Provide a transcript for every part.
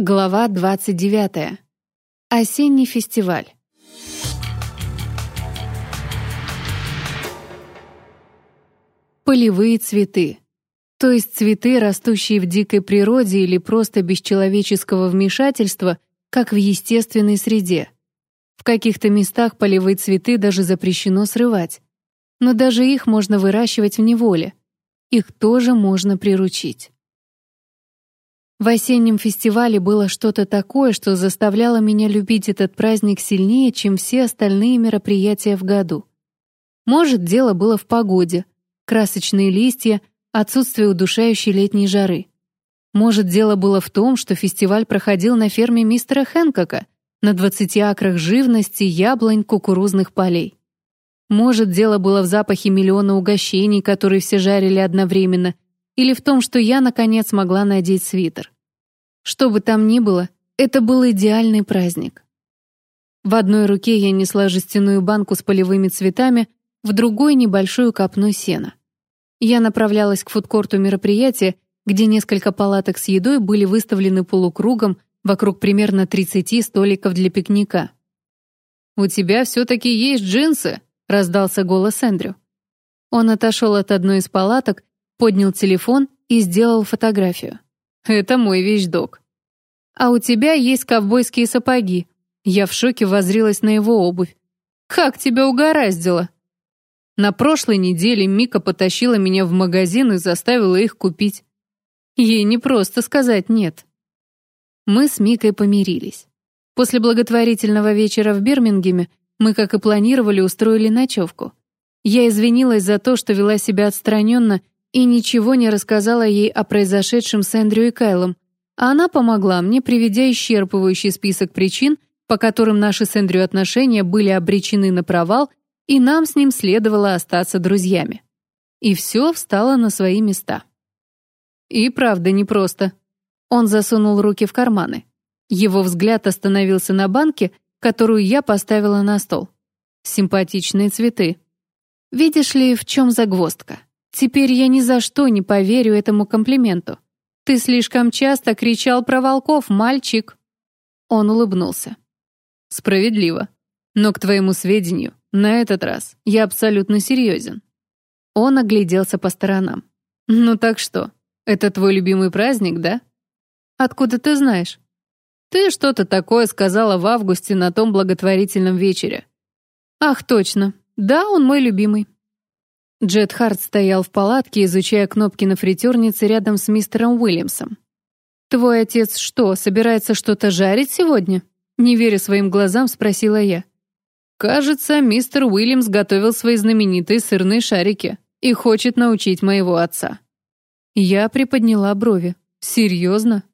Глава 29. Осенний фестиваль. Полевые цветы. То есть цветы, растущие в дикой природе или просто без человеческого вмешательства, как в естественной среде. В каких-то местах полевые цветы даже запрещено срывать. Но даже их можно выращивать в неволе. Их тоже можно приручить. В осеннем фестивале было что-то такое, что заставляло меня любить этот праздник сильнее, чем все остальные мероприятия в году. Может, дело было в погоде, красочные листья, отсутствие удушающей летней жары. Может, дело было в том, что фестиваль проходил на ферме мистера Хэнкока, на 20 акрах живности, яблонь, кукурузных полей. Может, дело было в запахе миллиона угощений, которые все жарили одновременно — или в том, что я, наконец, могла надеть свитер. Что бы там ни было, это был идеальный праздник. В одной руке я несла жестяную банку с полевыми цветами, в другой — небольшую копну сена. Я направлялась к фудкорту мероприятия, где несколько палаток с едой были выставлены полукругом вокруг примерно 30 столиков для пикника. «У тебя все-таки есть джинсы?» — раздался голос Эндрю. Он отошел от одной из палаток поднял телефон и сделал фотографию. «Это мой вещдок». «А у тебя есть ковбойские сапоги». Я в шоке возрилась на его обувь. «Как тебя угораздило?» На прошлой неделе Мика потащила меня в магазин и заставила их купить. Ей не просто сказать «нет». Мы с Микой помирились. После благотворительного вечера в Бирмингеме мы, как и планировали, устроили ночевку. Я извинилась за то, что вела себя отстраненно и ничего не рассказала ей о произошедшем с Эндрю и Кайлом, а она помогла мне, приведя исчерпывающий список причин, по которым наши с Эндрю отношения были обречены на провал, и нам с ним следовало остаться друзьями. И все встало на свои места. И правда непросто. Он засунул руки в карманы. Его взгляд остановился на банке, которую я поставила на стол. Симпатичные цветы. Видишь ли, в чем загвоздка? Теперь я ни за что не поверю этому комплименту. Ты слишком часто кричал про волков, мальчик. Он улыбнулся. Справедливо. Но к твоему сведению, на этот раз я абсолютно серьезен. Он огляделся по сторонам. Ну так что, это твой любимый праздник, да? Откуда ты знаешь? Ты что-то такое сказала в августе на том благотворительном вечере. Ах, точно. Да, он мой любимый. Джет Харт стоял в палатке, изучая кнопки на фритюрнице рядом с мистером Уильямсом. «Твой отец что, собирается что-то жарить сегодня?» Не веря своим глазам, спросила я. «Кажется, мистер Уильямс готовил свои знаменитые сырные шарики и хочет научить моего отца». Я приподняла брови. «Серьезно?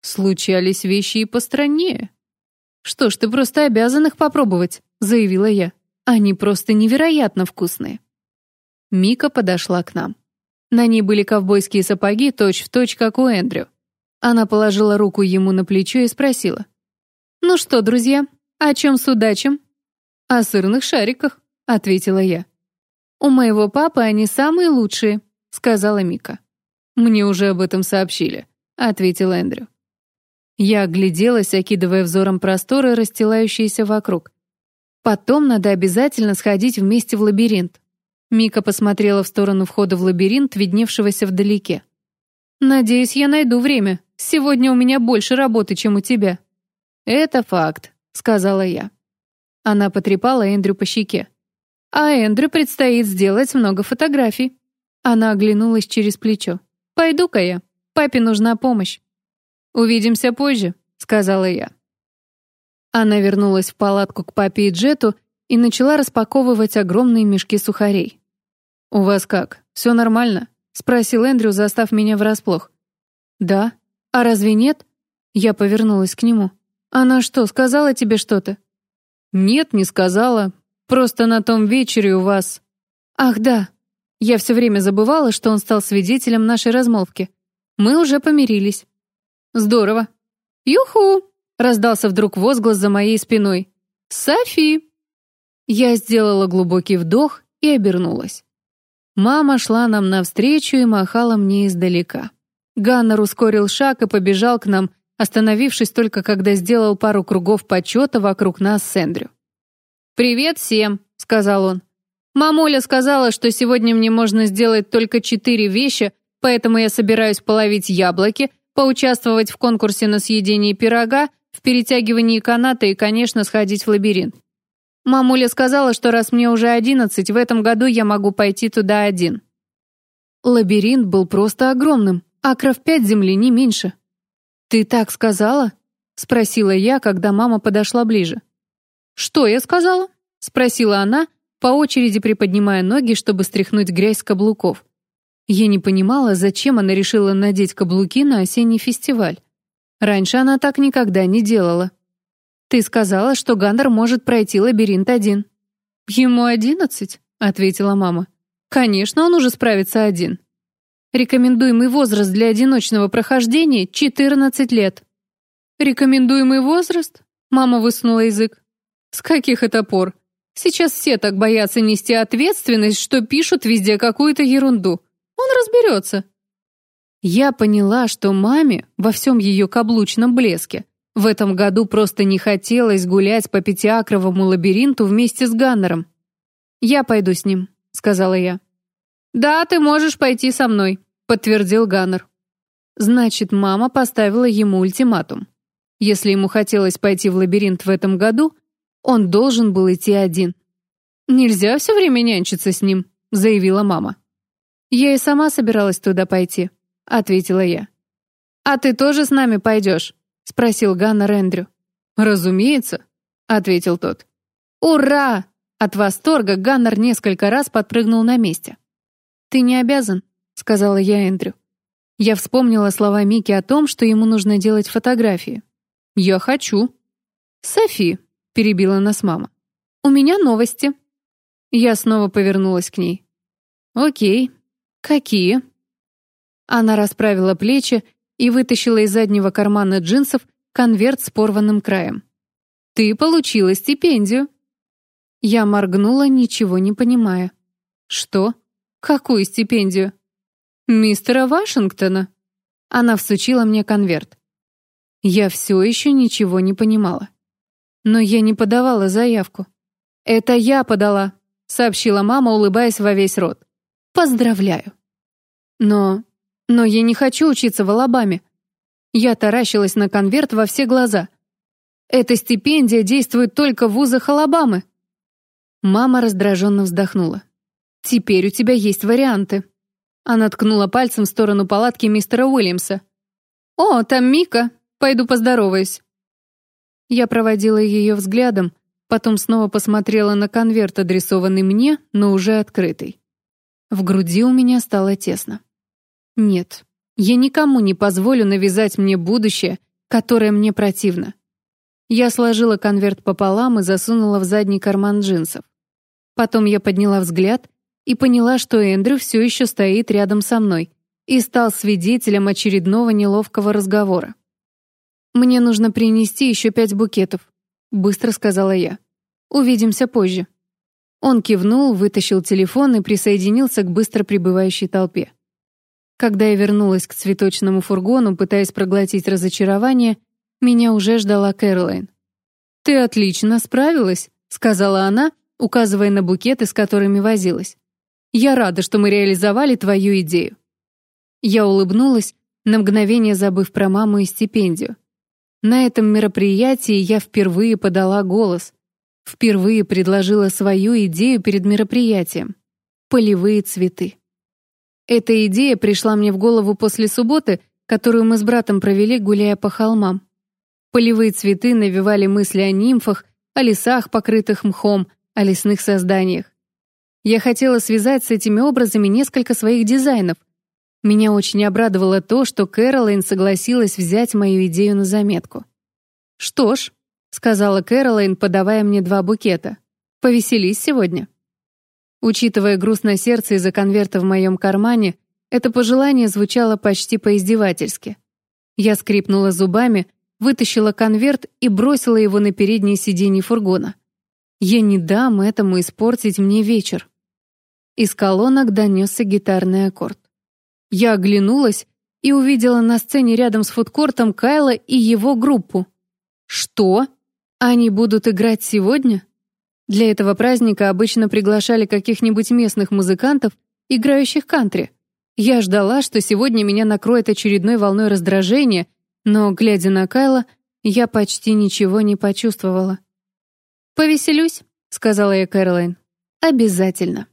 Случались вещи и постраннее». «Что ж, ты просто обязан их попробовать», — заявила я. «Они просто невероятно вкусные». Мика подошла к нам. На ней были ковбойские сапоги, точь-в-точь, точь, как у Эндрю. Она положила руку ему на плечо и спросила. «Ну что, друзья, о чем судачим?» «О сырных шариках», — ответила я. «У моего папы они самые лучшие», — сказала Мика. «Мне уже об этом сообщили», — ответил Эндрю. Я огляделась, окидывая взором просторы, расстилающиеся вокруг. «Потом надо обязательно сходить вместе в лабиринт», Мика посмотрела в сторону входа в лабиринт, видневшегося вдалеке. «Надеюсь, я найду время. Сегодня у меня больше работы, чем у тебя». «Это факт», — сказала я. Она потрепала Эндрю по щеке. «А Эндрю предстоит сделать много фотографий». Она оглянулась через плечо. «Пойду-ка я. Папе нужна помощь». «Увидимся позже», — сказала я. Она вернулась в палатку к папе и Джету и начала распаковывать огромные мешки сухарей. «У вас как, все нормально?» — спросил Эндрю, застав меня врасплох. «Да. А разве нет?» Я повернулась к нему. «Она что, сказала тебе что-то?» «Нет, не сказала. Просто на том вечере у вас...» «Ах, да. Я все время забывала, что он стал свидетелем нашей размолвки. Мы уже помирились». «Здорово». «Юху!» — раздался вдруг возглас за моей спиной. «Софи!» Я сделала глубокий вдох и обернулась. Мама шла нам навстречу и махала мне издалека. Ганнер ускорил шаг и побежал к нам, остановившись только когда сделал пару кругов почета вокруг нас с Эндрю. «Привет всем», — сказал он. «Мамуля сказала, что сегодня мне можно сделать только четыре вещи, поэтому я собираюсь половить яблоки, поучаствовать в конкурсе на съедение пирога, в перетягивании каната и, конечно, сходить в лабиринт. Мамуля сказала, что раз мне уже одиннадцать, в этом году я могу пойти туда один. Лабиринт был просто огромным, акров пять земли, не меньше. «Ты так сказала?» — спросила я, когда мама подошла ближе. «Что я сказала?» — спросила она, по очереди приподнимая ноги, чтобы стряхнуть грязь с каблуков. Я не понимала, зачем она решила надеть каблуки на осенний фестиваль. Раньше она так никогда не делала. «Ты сказала, что Ганнер может пройти лабиринт один». «Ему одиннадцать», — ответила мама. «Конечно, он уже справится один. Рекомендуемый возраст для одиночного прохождения — 14 лет». «Рекомендуемый возраст?» — мама высунула язык. «С каких это пор? Сейчас все так боятся нести ответственность, что пишут везде какую-то ерунду. Он разберется». Я поняла, что маме во всем ее каблучном блеске в этом году просто не хотелось гулять по пятиакровому лабиринту вместе с Ганнером. «Я пойду с ним», — сказала я. «Да, ты можешь пойти со мной», — подтвердил Ганнер. Значит, мама поставила ему ультиматум. Если ему хотелось пойти в лабиринт в этом году, он должен был идти один. «Нельзя все время нянчиться с ним», — заявила мама. «Я и сама собиралась туда пойти», — ответила я. «А ты тоже с нами пойдешь?» — спросил Ганнер Эндрю. «Разумеется», — ответил тот. «Ура!» От восторга Ганнер несколько раз подпрыгнул на месте. «Ты не обязан», — сказала я Эндрю. Я вспомнила слова Мики о том, что ему нужно делать фотографии. «Я хочу». «Софи», — перебила нас мама. «У меня новости». Я снова повернулась к ней. «Окей. Какие?» Она расправила плечи и вытащила из заднего кармана джинсов конверт с порванным краем. «Ты получила стипендию!» Я моргнула, ничего не понимая. «Что? Какую стипендию?» «Мистера Вашингтона!» Она всучила мне конверт. Я все еще ничего не понимала. Но я не подавала заявку. «Это я подала», — сообщила мама, улыбаясь во весь рот. «Поздравляю». Но но я не хочу учиться в Алабаме. Я таращилась на конверт во все глаза. Эта стипендия действует только в вузах Алабамы. Мама раздраженно вздохнула. «Теперь у тебя есть варианты». Она ткнула пальцем в сторону палатки мистера Уильямса. «О, там Мика. Пойду поздороваюсь». Я проводила ее взглядом, потом снова посмотрела на конверт, адресованный мне, но уже открытый. В груди у меня стало тесно. Нет, я никому не позволю навязать мне будущее, которое мне противно. Я сложила конверт пополам и засунула в задний карман джинсов. Потом я подняла взгляд и поняла, что Эндрю все еще стоит рядом со мной и стал свидетелем очередного неловкого разговора. «Мне нужно принести еще пять букетов», — быстро сказала я. «Увидимся позже». Он кивнул, вытащил телефон и присоединился к быстро прибывающей толпе. Когда я вернулась к цветочному фургону, пытаясь проглотить разочарование, меня уже ждала Кэролайн. «Ты отлично справилась», — сказала она, указывая на букеты, с которыми возилась. «Я рада, что мы реализовали твою идею». Я улыбнулась, на мгновение забыв про маму и стипендию. На этом мероприятии я впервые подала голос, впервые предложила свою идею перед мероприятием. Полевые цветы. Эта идея пришла мне в голову после субботы, которую мы с братом провели, гуляя по холмам. Полевые цветы навевали мысли о нимфах, о лесах, покрытых мхом, о лесных созданиях. Я хотела связать с этими образами несколько своих дизайнов. Меня очень обрадовало то, что Кэролайн согласилась взять мою идею на заметку. «Что ж», — сказала Кэролайн, подавая мне два букета, — «повеселись сегодня». Учитывая груз на сердце из-за конверта в моем кармане, это пожелание звучало почти поиздевательски. Я скрипнула зубами, вытащила конверт и бросила его на переднее сиденье фургона. Я не дам этому испортить мне вечер. Из колонок донесся гитарный аккорд. Я оглянулась и увидела на сцене рядом с фудкортом Кайла и его группу. Что? Они будут играть сегодня? Для этого праздника обычно приглашали каких-нибудь местных музыкантов, играющих кантри. Я ждала, что сегодня меня накроет очередной волной раздражения, но, глядя на Кайла, я почти ничего не почувствовала. «Повеселюсь», — сказала я Кэролайн. «Обязательно».